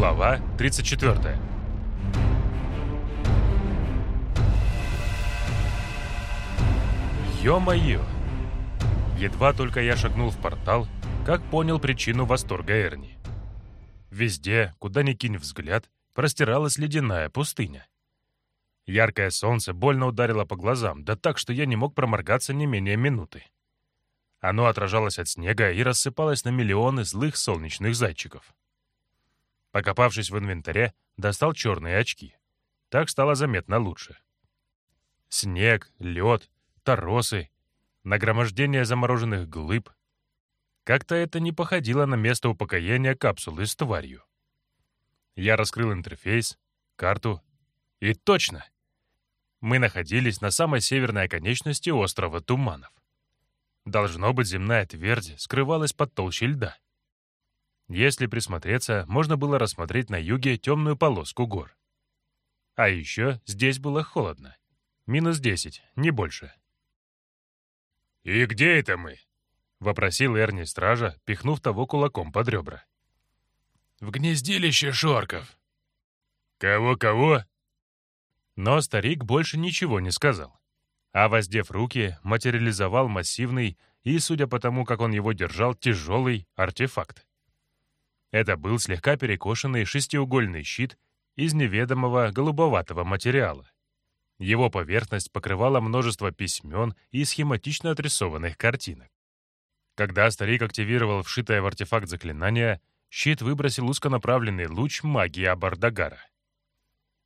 Глава 34 Ё-моё! Едва только я шагнул в портал, как понял причину восторга Эрни. Везде, куда ни кинь взгляд, простиралась ледяная пустыня. Яркое солнце больно ударило по глазам, да так, что я не мог проморгаться не менее минуты. Оно отражалось от снега и рассыпалось на миллионы злых солнечных зайчиков. Покопавшись в инвентаре, достал черные очки. Так стало заметно лучше. Снег, лед, торосы, нагромождение замороженных глыб. Как-то это не походило на место упокоения капсулы с тварью. Я раскрыл интерфейс, карту, и точно! Мы находились на самой северной оконечности острова Туманов. Должно быть, земная твердь скрывалась под толщей льда. Если присмотреться, можно было рассмотреть на юге темную полоску гор. А еще здесь было холодно. Минус десять, не больше. «И где это мы?» — вопросил Эрни стража, пихнув того кулаком под ребра. «В гнездилище шорков». «Кого-кого?» Но старик больше ничего не сказал. А, воздев руки, материализовал массивный и, судя по тому, как он его держал, тяжелый артефакт. Это был слегка перекошенный шестиугольный щит из неведомого голубоватого материала. Его поверхность покрывала множество письмен и схематично отрисованных картинок. Когда старик активировал вшитое в артефакт заклинание, щит выбросил узконаправленный луч магии Абардагара.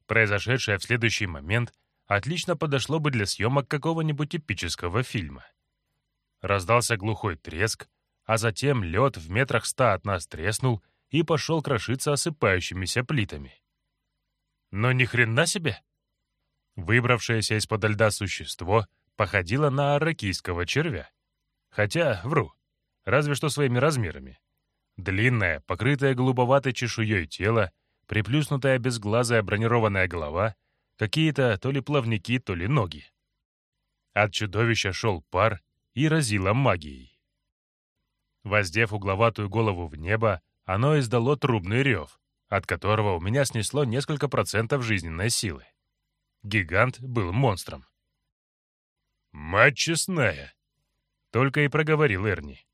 Произошедшее в следующий момент отлично подошло бы для съемок какого-нибудь эпического фильма. Раздался глухой треск, а затем лед в метрах ста от нас треснул и пошел крошиться осыпающимися плитами. Но ни хрена себе! Выбравшееся из-под льда существо походило на аракийского червя. Хотя, вру, разве что своими размерами. Длинное, покрытое голубоватой чешуей тело, приплюснутая безглазая бронированная голова, какие-то то ли плавники, то ли ноги. От чудовища шел пар и разило магией. Воздев угловатую голову в небо, оно издало трубный рев, от которого у меня снесло несколько процентов жизненной силы. Гигант был монстром. «Мать честная!» — только и проговорил Эрни.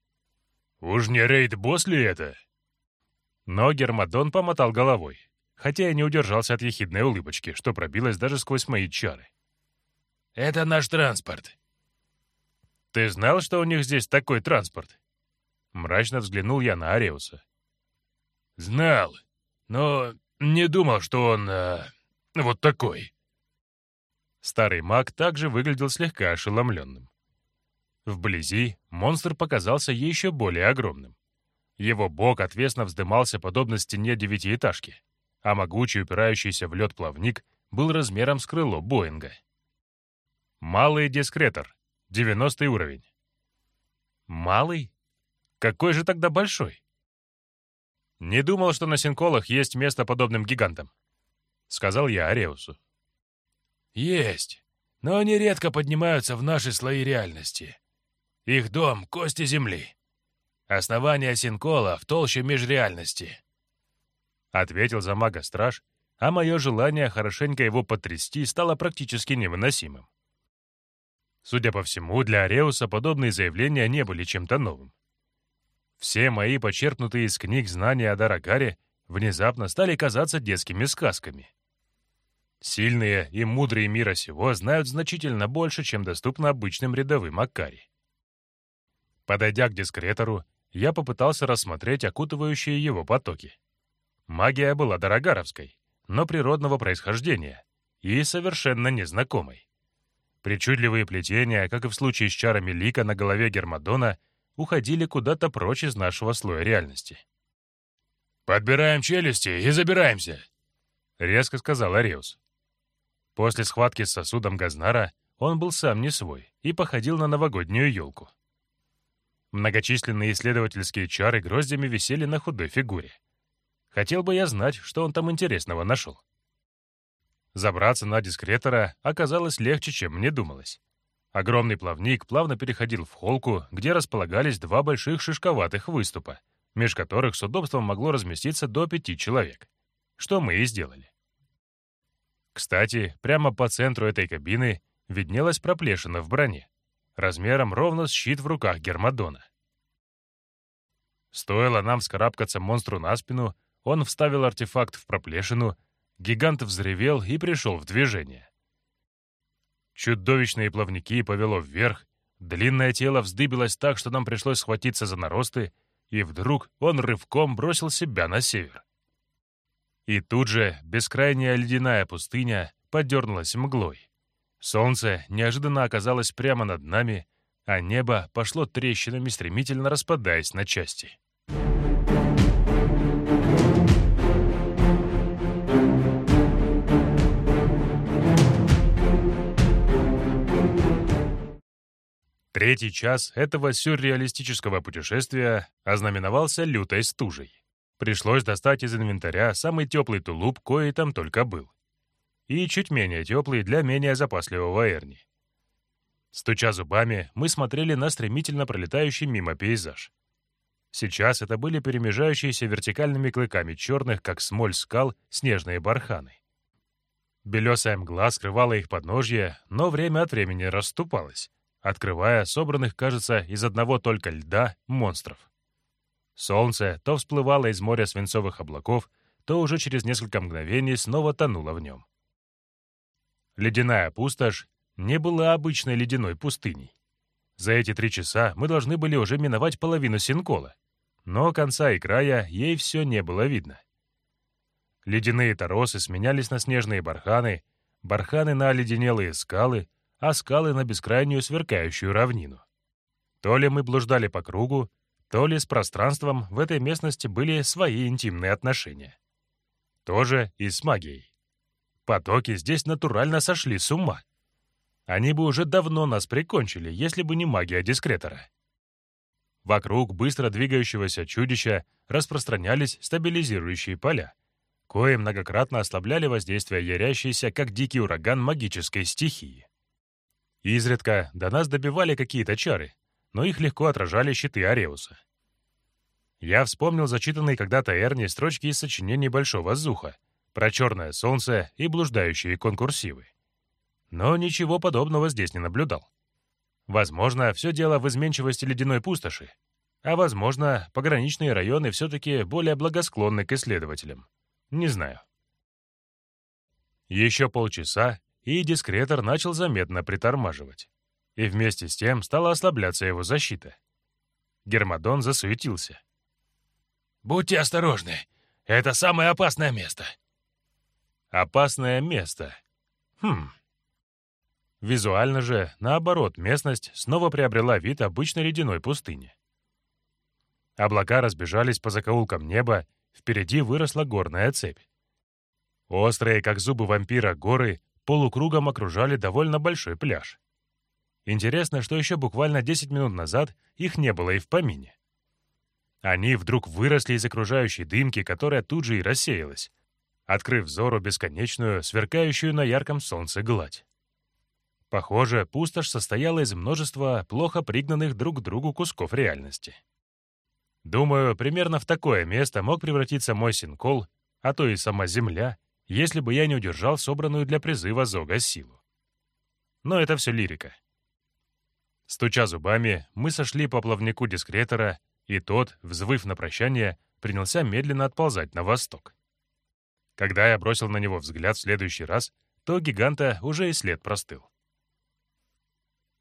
«Уж не рейд-босс ли это?» Но Гермодон помотал головой, хотя и не удержался от ехидной улыбочки, что пробилась даже сквозь мои чары. «Это наш транспорт». «Ты знал, что у них здесь такой транспорт?» Мрачно взглянул я на Ареуса. «Знал, но не думал, что он э, вот такой». Старый маг также выглядел слегка ошеломленным. Вблизи монстр показался еще более огромным. Его бок отвесно вздымался подобно стене девятиэтажки, а могучий упирающийся в лед плавник был размером с крыло Боинга. Малый дискретор, 90 уровень. Малый? Какой же тогда большой? Не думал, что на Синколах есть место подобным гигантам, сказал я Ареусу. Есть, но они редко поднимаются в наши слои реальности. Их дом — кости земли. Основание Синкола в толще межреальности. Ответил за мага страж, а мое желание хорошенько его потрясти стало практически невыносимым. Судя по всему, для Ареуса подобные заявления не были чем-то новым. Все мои почерпнутые из книг знания о Дарагаре внезапно стали казаться детскими сказками. Сильные и мудрые мира сего знают значительно больше, чем доступно обычным рядовым Акари. Подойдя к дискретору, я попытался рассмотреть окутывающие его потоки. Магия была дорогаровской, но природного происхождения и совершенно незнакомой. Причудливые плетения, как и в случае с чарами Лика на голове Гермодона, уходили куда-то прочь из нашего слоя реальности. «Подбираем челюсти и забираемся», — резко сказал Ареус. После схватки с сосудом Газнара он был сам не свой и походил на новогоднюю елку. Многочисленные исследовательские чары гроздями висели на худой фигуре. Хотел бы я знать, что он там интересного нашел. Забраться на дискретора оказалось легче, чем мне думалось. Огромный плавник плавно переходил в холку, где располагались два больших шишковатых выступа, меж которых с удобством могло разместиться до пяти человек. что мы и сделали. Кстати, прямо по центру этой кабины виднелась проплешина в броне, размером ровно с щит в руках Гермодона. Стоило нам вскарабкаться монстру на спину, он вставил артефакт в проплешину, гигант взревел и пришел в движение. Чудовищные плавники повело вверх, длинное тело вздыбилось так, что нам пришлось схватиться за наросты, и вдруг он рывком бросил себя на север. И тут же бескрайняя ледяная пустыня подернулась мглой. Солнце неожиданно оказалось прямо над нами, а небо пошло трещинами, стремительно распадаясь на части. Третий час этого сюрреалистического путешествия ознаменовался лютой стужей. Пришлось достать из инвентаря самый теплый тулуп, кое там только был. И чуть менее теплый для менее запасливого Эрни. Стуча зубами, мы смотрели на стремительно пролетающий мимо пейзаж. Сейчас это были перемежающиеся вертикальными клыками черных, как смоль скал, снежные барханы. Белесая мгла скрывала их подножье, но время от времени расступалась, открывая собранных, кажется, из одного только льда монстров. Солнце то всплывало из моря свинцовых облаков, то уже через несколько мгновений снова тонуло в нем. Ледяная пустошь не была обычной ледяной пустыней. За эти три часа мы должны были уже миновать половину Синкола, но конца и края ей все не было видно. Ледяные торосы сменялись на снежные барханы, барханы на оледенелые скалы — а скалы на бескрайнюю сверкающую равнину. То ли мы блуждали по кругу, то ли с пространством в этой местности были свои интимные отношения. Тоже и с магией. Потоки здесь натурально сошли с ума. Они бы уже давно нас прикончили, если бы не магия дискретора. Вокруг быстро двигающегося чудища распространялись стабилизирующие поля, кои многократно ослабляли воздействие ярящейся, как дикий ураган магической стихии. Изредка до нас добивали какие-то чары, но их легко отражали щиты Ареуса. Я вспомнил зачитанные когда-то Эрни строчки из сочинений Большого Зуха про черное солнце и блуждающие конкурсивы. Но ничего подобного здесь не наблюдал. Возможно, все дело в изменчивости ледяной пустоши, а возможно, пограничные районы все-таки более благосклонны к исследователям. Не знаю. Еще полчаса, и дискретор начал заметно притормаживать. И вместе с тем стала ослабляться его защита. Гермодон засуетился. «Будьте осторожны. Это самое опасное место». «Опасное место. Хм». Визуально же, наоборот, местность снова приобрела вид обычной ледяной пустыни. Облака разбежались по закоулкам неба, впереди выросла горная цепь. Острые, как зубы вампира, горы полукругом окружали довольно большой пляж. Интересно, что еще буквально 10 минут назад их не было и в помине. Они вдруг выросли из окружающей дымки, которая тут же и рассеялась, открыв взору бесконечную, сверкающую на ярком солнце гладь. Похоже, пустошь состояла из множества плохо пригнанных друг к другу кусков реальности. Думаю, примерно в такое место мог превратиться мой синкол, а то и сама Земля, если бы я не удержал собранную для призыва Зога силу. Но это все лирика. Стуча зубами, мы сошли по плавнику дискретора, и тот, взвыв на прощание, принялся медленно отползать на восток. Когда я бросил на него взгляд в следующий раз, то гиганта уже и след простыл.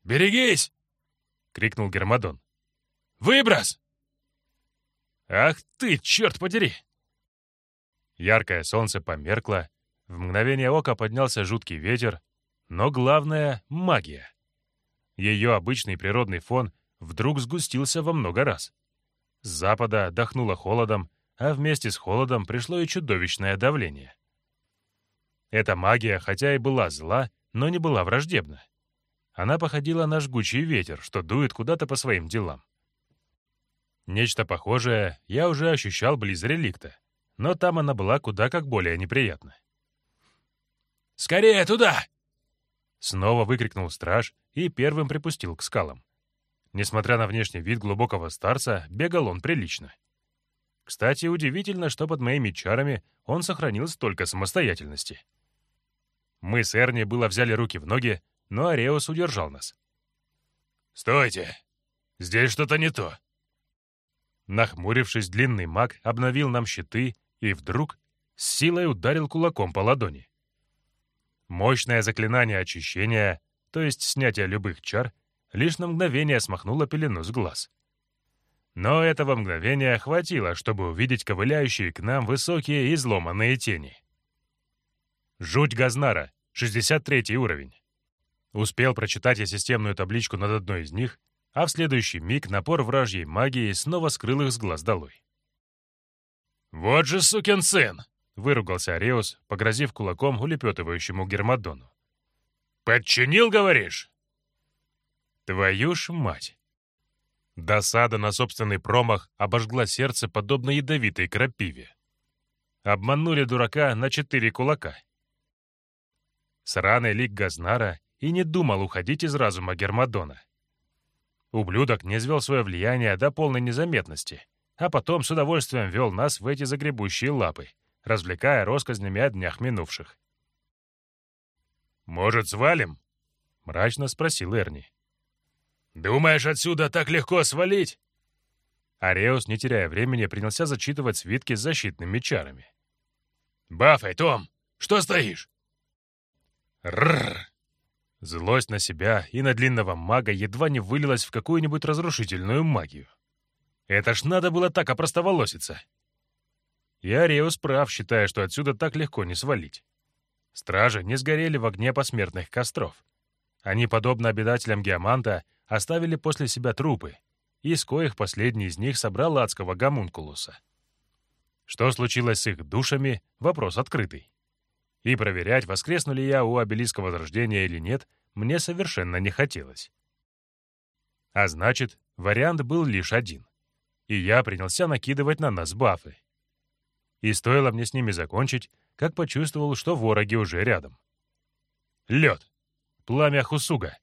«Берегись!» — крикнул Гермодон. «Выброс!» «Ах ты, черт подери!» Яркое солнце померкло, в мгновение ока поднялся жуткий ветер, но главное — магия. Ее обычный природный фон вдруг сгустился во много раз. С запада дохнуло холодом, а вместе с холодом пришло и чудовищное давление. Эта магия, хотя и была зла, но не была враждебна. Она походила на жгучий ветер, что дует куда-то по своим делам. Нечто похожее я уже ощущал близ реликта — но там она была куда как более неприятна. «Скорее туда!» Снова выкрикнул страж и первым припустил к скалам. Несмотря на внешний вид глубокого старца, бегал он прилично. Кстати, удивительно, что под моими чарами он сохранил столько самостоятельности. Мы с Эрни было взяли руки в ноги, но Ареус удержал нас. «Стойте! Здесь что-то не то!» Нахмурившись, длинный маг обновил нам щиты и вдруг с силой ударил кулаком по ладони. Мощное заклинание очищения, то есть снятие любых чар, лишь на мгновение смахнуло пелену с глаз. Но этого мгновения хватило, чтобы увидеть ковыляющие к нам высокие изломанные тени. Жуть Газнара, 63 уровень. Успел прочитать я системную табличку над одной из них, а в следующий миг напор вражьей магии снова скрыл их с глаз долой. «Вот же сукин сын!» — выругался Ареус, погрозив кулаком улепетывающему Гермодону. «Подчинил, говоришь?» «Твою ж мать!» Досада на собственный промах обожгла сердце, подобно ядовитой крапиве. Обманули дурака на четыре кулака. Сраный лик Газнара и не думал уходить из разума Гермодона. Ублюдок не звел свое влияние до полной незаметности, а потом с удовольствием вел нас в эти загребущие лапы, развлекая россказнями о днях минувших. «Может, свалим?» — мрачно спросил Эрни. «Думаешь, отсюда так легко свалить?» Ареус, не теряя времени, принялся зачитывать свитки с защитными чарами. «Баффей, Том, что стоишь?» «Рррр!» Злость на себя и на длинного мага едва не вылилась в какую-нибудь разрушительную магию. Это ж надо было так опростоволоситься. И Ареус прав, считая, что отсюда так легко не свалить. Стражи не сгорели в огне посмертных костров. Они, подобно обитателям Геоманта, оставили после себя трупы, из коих последний из них собрал адского гомункулуса. Что случилось с их душами — вопрос открытый. И проверять, воскресну ли я у обелиска Возрождения или нет, мне совершенно не хотелось. А значит, вариант был лишь один. И я принялся накидывать на нас бафы. И стоило мне с ними закончить, как почувствовал, что вороги уже рядом. Лед. Пламя Хусуга.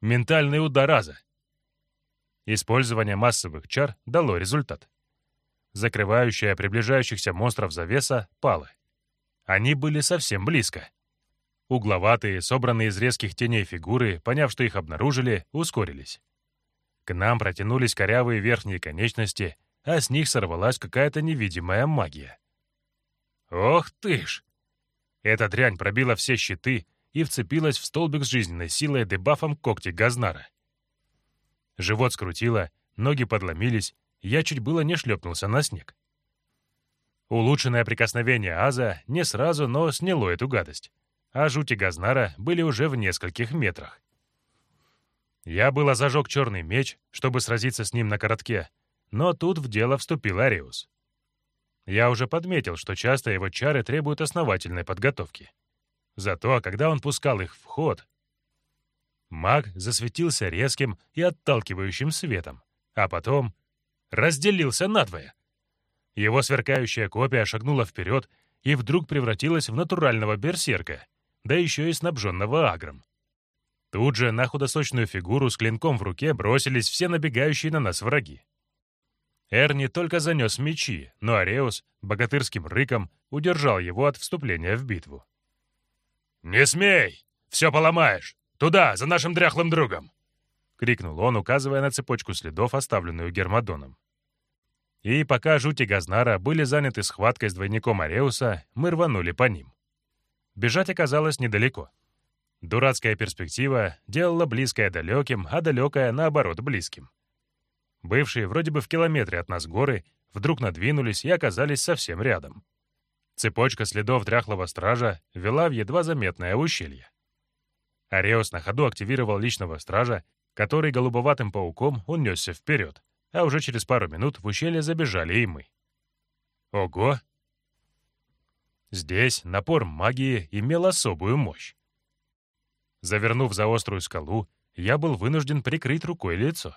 Ментальный удар раза. Использование массовых чар дало результат. Закрывающая приближающихся монстров завеса пала. Они были совсем близко. Угловатые, собранные из резких теней фигуры, поняв, что их обнаружили, ускорились. К нам протянулись корявые верхние конечности, а с них сорвалась какая-то невидимая магия. Ох ты ж! Эта дрянь пробила все щиты и вцепилась в столбик с жизненной силой дебафом когти Газнара. Живот скрутило, ноги подломились, я чуть было не шлепнулся на снег. Улучшенное прикосновение Аза не сразу, но сняло эту гадость, а жути Газнара были уже в нескольких метрах. Я было зажег черный меч, чтобы сразиться с ним на коротке, но тут в дело вступил Ариус. Я уже подметил, что часто его чары требуют основательной подготовки. Зато, когда он пускал их в ход, маг засветился резким и отталкивающим светом, а потом разделился надвое — его сверкающая копия шагнула вперед и вдруг превратилась в натурального берсерка, да еще и снабженного агром. Тут же на худосочную фигуру с клинком в руке бросились все набегающие на нас враги. Эрни только занес мечи, но Ареус богатырским рыком удержал его от вступления в битву. «Не смей! Все поломаешь! Туда, за нашим дряхлым другом!» — крикнул он, указывая на цепочку следов, оставленную Гермодоном. И пока жути Газнара были заняты схваткой с двойником Ареуса, мы рванули по ним. Бежать оказалось недалеко. Дурацкая перспектива делала близкое далеким, а далекое, наоборот, близким. Бывшие вроде бы в километре от нас горы вдруг надвинулись и оказались совсем рядом. Цепочка следов дряхлого стража вела в едва заметное ущелье. Ареус на ходу активировал личного стража, который голубоватым пауком унесся вперед — а уже через пару минут в ущелье забежали и мы. Ого! Здесь напор магии имел особую мощь. Завернув за острую скалу, я был вынужден прикрыть рукой лицо.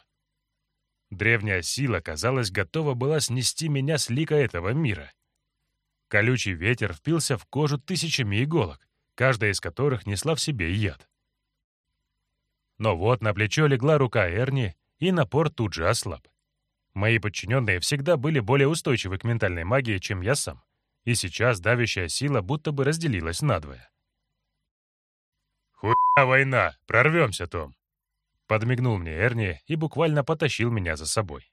Древняя сила, казалось, готова была снести меня с лика этого мира. Колючий ветер впился в кожу тысячами иголок, каждая из которых несла в себе яд. Но вот на плечо легла рука Эрни, и напор тут же ослаб. Мои подчиненные всегда были более устойчивы к ментальной магии, чем я сам, и сейчас давящая сила будто бы разделилась надвое. «Хуя война! Прорвемся, Том!» Подмигнул мне Эрни и буквально потащил меня за собой.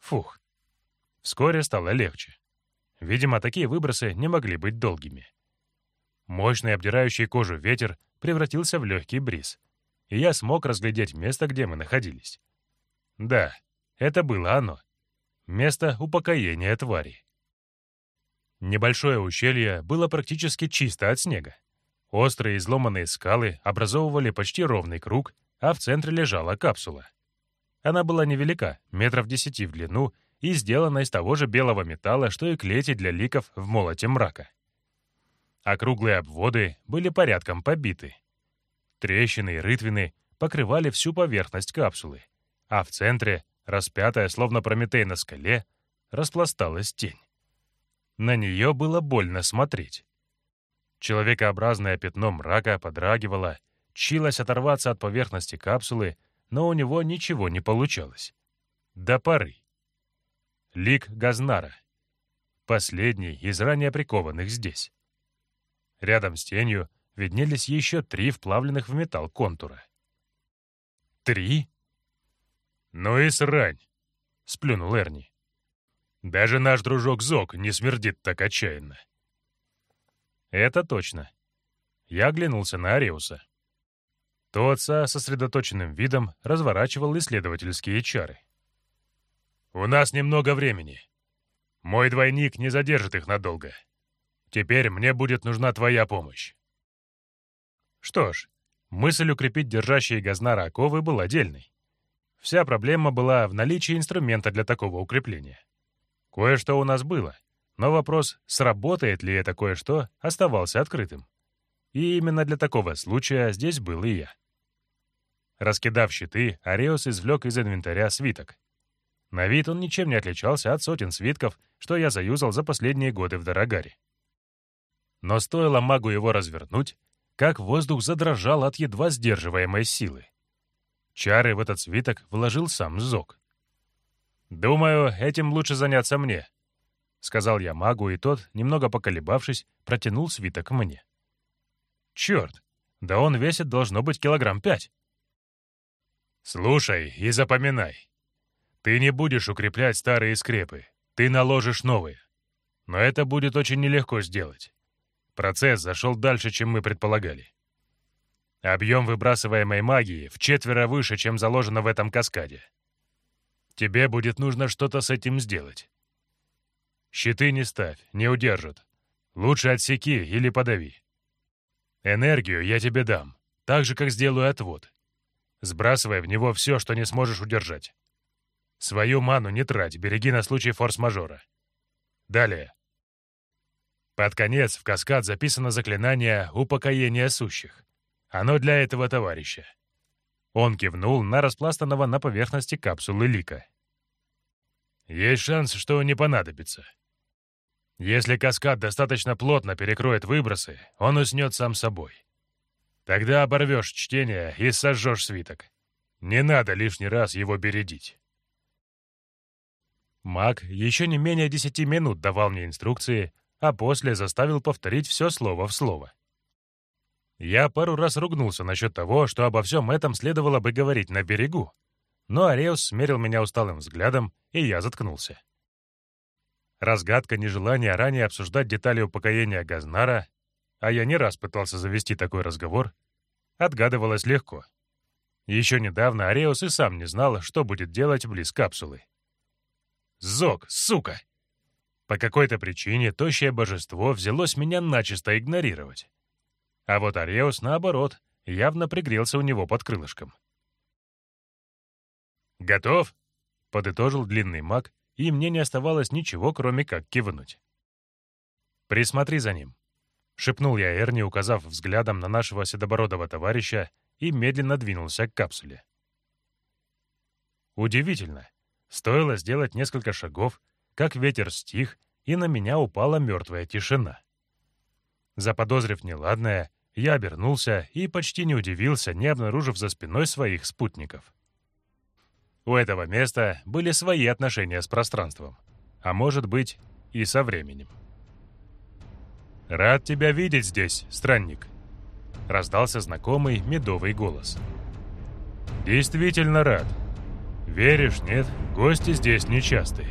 Фух. Вскоре стало легче. Видимо, такие выбросы не могли быть долгими. Мощный обдирающий кожу ветер превратился в легкий бриз, и я смог разглядеть место, где мы находились. Да, это было оно. Место упокоения твари. Небольшое ущелье было практически чисто от снега. Острые изломанные скалы образовывали почти ровный круг, а в центре лежала капсула. Она была невелика, метров десяти в длину, и сделана из того же белого металла, что и клети для ликов в молоте мрака. Округлые обводы были порядком побиты. Трещины и рытвины покрывали всю поверхность капсулы, а в центре, распятая, словно Прометей на скале, распласталась тень. На нее было больно смотреть. Человекообразное пятно мрака подрагивало, чилось оторваться от поверхности капсулы, но у него ничего не получалось. До поры. Лик Газнара. Последний из ранее прикованных здесь. Рядом с тенью виднелись еще три вплавленных в металл контура. «Три?» «Ну и срань!» — сплюнул Эрни. «Даже наш дружок Зок не смердит так отчаянно». Это точно. Я оглянулся на Ареуса. Тот со сосредоточенным видом разворачивал исследовательские чары. «У нас немного времени. Мой двойник не задержит их надолго. Теперь мне будет нужна твоя помощь». Что ж, мысль укрепить держащие Газнара оковы была дельной. Вся проблема была в наличии инструмента для такого укрепления. Кое-что у нас было, но вопрос, сработает ли это кое-что, оставался открытым. И именно для такого случая здесь был и я. Раскидав щиты, Ареус извлек из инвентаря свиток. На вид он ничем не отличался от сотен свитков, что я заюзал за последние годы в Дорогаре. Но стоило магу его развернуть, как воздух задрожал от едва сдерживаемой силы. Чары в этот свиток вложил сам Зок. «Думаю, этим лучше заняться мне», — сказал я магу, и тот, немного поколебавшись, протянул свиток мне. «Черт! Да он весит должно быть килограмм пять!» «Слушай и запоминай. Ты не будешь укреплять старые скрепы, ты наложишь новые. Но это будет очень нелегко сделать. Процесс зашел дальше, чем мы предполагали. Объем выбрасываемой магии в четверо выше, чем заложено в этом каскаде. Тебе будет нужно что-то с этим сделать. Щиты не ставь, не удержат. Лучше отсеки или подави. Энергию я тебе дам, так же, как сделаю отвод. Сбрасывай в него все, что не сможешь удержать. Свою ману не трать, береги на случай форс-мажора. Далее. Под конец в каскад записано заклинание «Упокоение сущих». Оно для этого товарища. Он кивнул на распластанного на поверхности капсулы лика. Есть шанс, что не понадобится. Если каскад достаточно плотно перекроет выбросы, он уснет сам собой. Тогда оборвешь чтение и сожжешь свиток. Не надо лишний раз его бередить. Маг еще не менее десяти минут давал мне инструкции, а после заставил повторить все слово в слово. Я пару раз ругнулся насчет того, что обо всем этом следовало бы говорить на берегу, но Ареус смерил меня усталым взглядом, и я заткнулся. Разгадка нежелания ранее обсуждать детали упокоения Газнара, а я не раз пытался завести такой разговор, отгадывалась легко. Еще недавно Ареус и сам не знал, что будет делать близ капсулы. «Зок, сука!» По какой-то причине тощее божество взялось меня начисто игнорировать. А вот Ареус, наоборот, явно пригрелся у него под крылышком. «Готов?» — подытожил длинный маг, и мне не оставалось ничего, кроме как кивнуть. «Присмотри за ним», — шепнул я Эрни, указав взглядом на нашего седобородого товарища, и медленно двинулся к капсуле. Удивительно. Стоило сделать несколько шагов, как ветер стих, и на меня упала мертвая тишина. Заподозрив неладное, я обернулся и почти не удивился, не обнаружив за спиной своих спутников. У этого места были свои отношения с пространством, а может быть и со временем. «Рад тебя видеть здесь, странник», — раздался знакомый медовый голос. «Действительно рад. Веришь, нет, гости здесь нечастые».